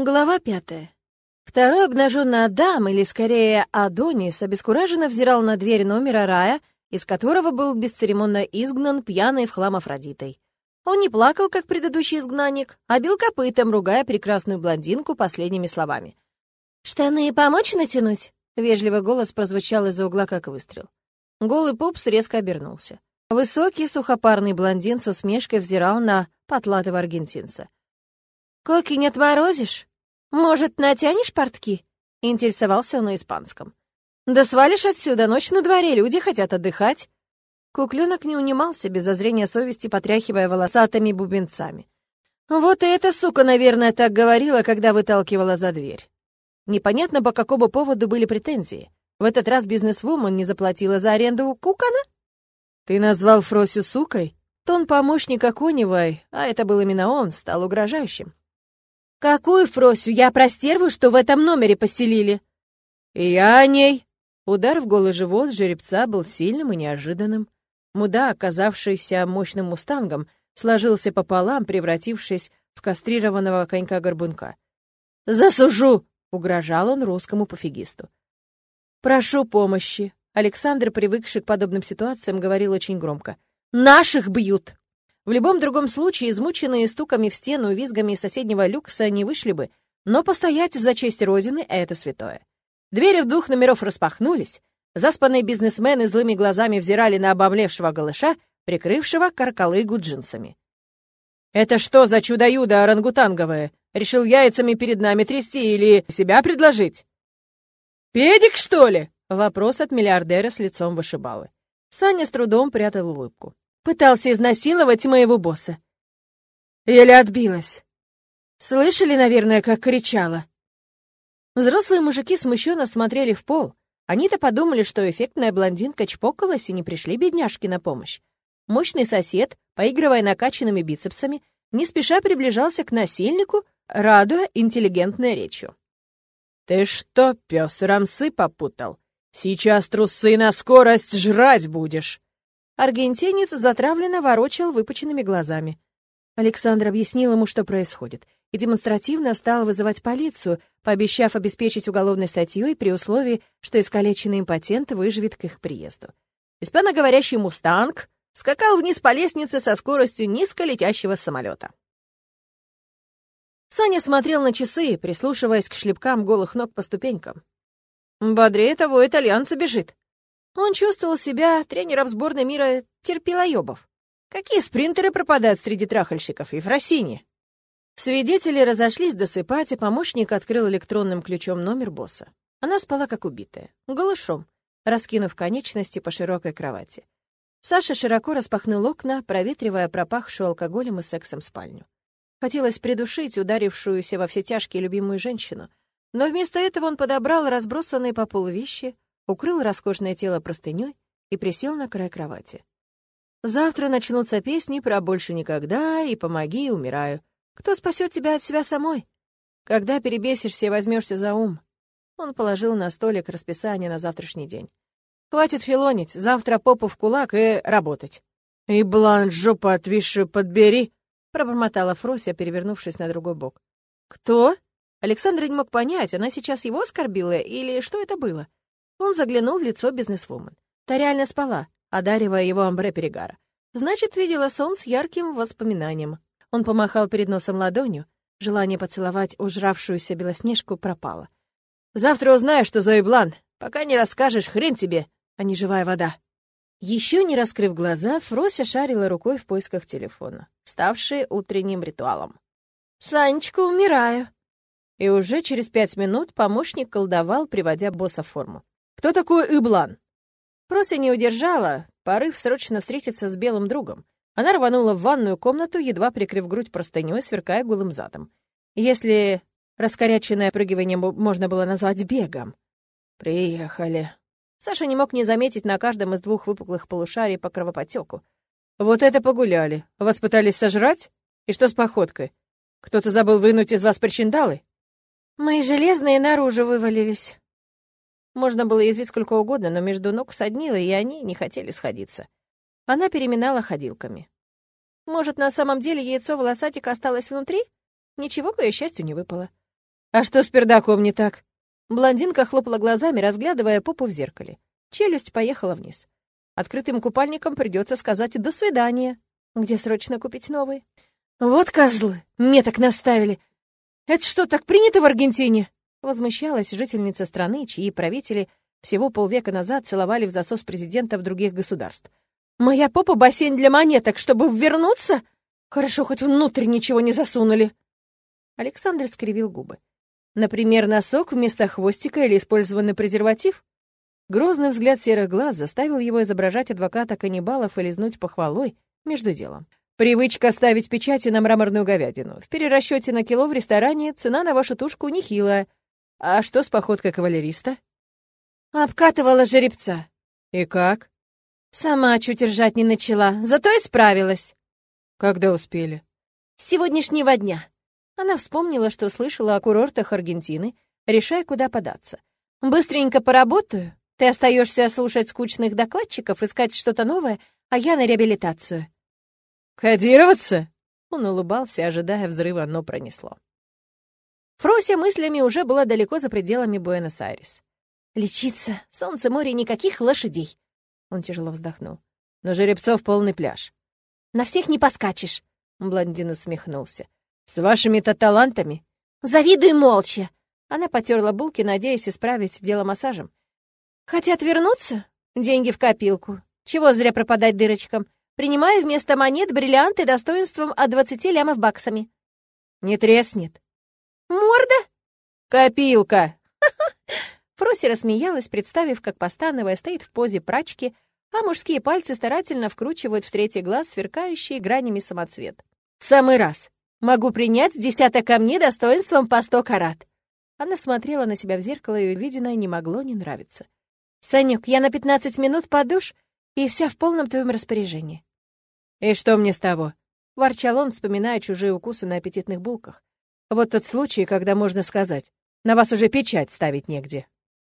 Глава пятая. Второй обнаженный Адам, или скорее Адонис, обескураженно взирал на дверь номера рая, из которого был бесцеремонно изгнан пьяный в хлам Афродитой. Он не плакал, как предыдущий изгнанник, а бил копытом, ругая прекрасную блондинку последними словами. «Штаны помочь натянуть?» — вежливый голос прозвучал из-за угла, как выстрел. Голый пупс резко обернулся. Высокий, сухопарный блондин с усмешкой взирал на потлатого аргентинца. «Коки не отморозишь?» «Может, натянешь портки?» — интересовался он на испанском. «Да свалишь отсюда, ночь на дворе, люди хотят отдыхать». Куклёнок не унимался, без зазрения совести потряхивая волосатыми бубенцами. Вот и эта сука, наверное, так говорила, когда выталкивала за дверь. Непонятно, по какому поводу были претензии. В этот раз бизнесвумен не заплатила за аренду кукана? «Ты назвал Фросю сукой?» Тон помощника Коневой, а это был именно он, стал угрожающим. «Какую Фросю? Я про стерву, что в этом номере поселили?» «И я о ней». Удар в голый живот жеребца был сильным и неожиданным. Муда, оказавшийся мощным мустангом, сложился пополам, превратившись в кастрированного конька-горбунка. «Засужу!» — угрожал он русскому пофигисту. «Прошу помощи!» Александр, привыкший к подобным ситуациям, говорил очень громко. «Наших бьют!» В любом другом случае, измученные стуками в стену и визгами из соседнего люкса не вышли бы, но постоять за честь Родины — это святое. Двери в двух номеров распахнулись, заспанные бизнесмены злыми глазами взирали на обомлевшего голыша, прикрывшего каркалыгу джинсами. «Это что за чудо-юдо орангутанговое? Решил яйцами перед нами трясти или себя предложить?» «Педик, что ли?» — вопрос от миллиардера с лицом вышибалы. Саня с трудом прятал улыбку. Пытался изнасиловать моего босса. Еле отбилась. Слышали, наверное, как кричала? Взрослые мужики смущенно смотрели в пол. Они-то подумали, что эффектная блондинка чпокалась и не пришли бедняжки на помощь. Мощный сосед, поигрывая накачанными бицепсами, не спеша приближался к насильнику, радуя интеллигентной речью. «Ты что, пес рамсы попутал? Сейчас трусы на скорость жрать будешь!» Аргентинец затравленно ворочал выпученными глазами. Александр объяснил ему, что происходит, и демонстративно стал вызывать полицию, пообещав обеспечить уголовной статьей при условии, что искалеченный импотент выживет к их приезду. Испаноговорящий «Мустанг» скакал вниз по лестнице со скоростью низко летящего самолета. Саня смотрел на часы, прислушиваясь к шлепкам голых ног по ступенькам. «Бодрее того итальянца бежит», он чувствовал себя тренером сборной мира терпилоебов. Какие спринтеры пропадают среди трахальщиков и в Россине? Свидетели разошлись досыпать, и помощник открыл электронным ключом номер босса. Она спала как убитая, голышом, раскинув конечности по широкой кровати. Саша широко распахнул окна, проветривая пропахшую алкоголем и сексом спальню. Хотелось придушить ударившуюся во все тяжкие любимую женщину, но вместо этого он подобрал разбросанные по полу вещи, укрыл роскошное тело простыней и присел на край кровати. «Завтра начнутся песни про «больше никогда» и «помоги, умираю». Кто спасет тебя от себя самой? Когда перебесишься и возьмешься за ум?» Он положил на столик расписание на завтрашний день. «Хватит филонить, завтра попу в кулак и работать». «И бланш жопу отвисшую подбери», — пробормотала Фрося, перевернувшись на другой бок. «Кто?» Александр не мог понять, она сейчас его оскорбила или что это было. Он заглянул в лицо бизнесвумен. Та реально спала, одаривая его амбре перегара. Значит, видела сон с ярким воспоминанием. Он помахал перед носом ладонью. Желание поцеловать ужравшуюся белоснежку пропало. «Завтра узнаю, что за Иблан. Пока не расскажешь, хрен тебе, а не живая вода». Еще не раскрыв глаза, Фрося шарила рукой в поисках телефона, ставший утренним ритуалом. «Санечка, умираю!» И уже через пять минут помощник колдовал, приводя босса в форму. Кто такой Иблан?» Прося не удержала, порыв срочно встретиться с белым другом. Она рванула в ванную комнату, едва прикрыв грудь простынёй, сверкая голым задом. Если раскоряченное прыгивание можно было назвать бегом. «Приехали». Саша не мог не заметить на каждом из двух выпуклых полушарий по кровоподтеку. «Вот это погуляли. Вас пытались сожрать? И что с походкой? Кто-то забыл вынуть из вас причиндалы?» «Мои железные наружу вывалились», можно было извить сколько угодно, но между ног соднило, и они не хотели сходиться. Она переминала ходилками. Может, на самом деле яйцо волосатика осталось внутри? Ничего, к ее счастью, не выпало. «А что с пердаком не так?» Блондинка хлопала глазами, разглядывая попу в зеркале. Челюсть поехала вниз. Открытым купальником придется сказать «до свидания». Где срочно купить новый? «Вот козлы! Меток наставили! Это что, так принято в Аргентине?» Возмущалась жительница страны, чьи правители всего полвека назад целовали в засос президентов других государств. «Моя попа — бассейн для монеток, чтобы вернуться? Хорошо, хоть внутрь ничего не засунули». Александр скривил губы. Например, носок вместо хвостика или использованный презерватив? Грозный взгляд серых глаз заставил его изображать адвоката каннибалов и лизнуть похвалой между делом. Привычка ставить печати на мраморную говядину. В перерасчете на кило в ресторане цена на вашу тушку нехилая. А что с походкой кавалериста? Обкатывала жеребца. И как? Сама чуть ржать не начала, зато и справилась. Когда успели? С сегодняшнего дня. Она вспомнила, что слышала о курортах Аргентины, решая, куда податься. «Быстренько поработаю. Ты остаешься слушать скучных докладчиков, искать что-то новое, а я на реабилитацию». «Кодироваться?» Он улыбался, ожидая взрыва, но пронесло. Фрося мыслями уже была далеко за пределами Буэнос-Айрес. «Лечиться, солнце, море, никаких лошадей!» Он тяжело вздохнул. «Но жеребцов полный пляж». «На всех не поскачешь!» Блондин усмехнулся. С вашими-то талантами? Завидуй молча. Она потерла булки, надеясь исправить дело массажем. Хотят вернуться? Деньги в копилку. Чего зря пропадать дырочкам? Принимаю вместо монет бриллианты достоинством от двадцати лямов баксами. Не треснет. Морда? Копилка. Фроси рассмеялась, представив, как постановая стоит в позе прачки, а мужские пальцы старательно вкручивают в третий глаз сверкающие гранями самоцвет. «В самый раз. Могу принять десяток камней достоинством по сто карат». Она смотрела на себя в зеркало, и увиденное не могло не нравиться. «Санек, я на пятнадцать минут подуш, и вся в полном твоем распоряжении». «И что мне с того?» — ворчал он, вспоминая чужие укусы на аппетитных булках. «Вот тот случай, когда можно сказать, на вас уже печать ставить негде».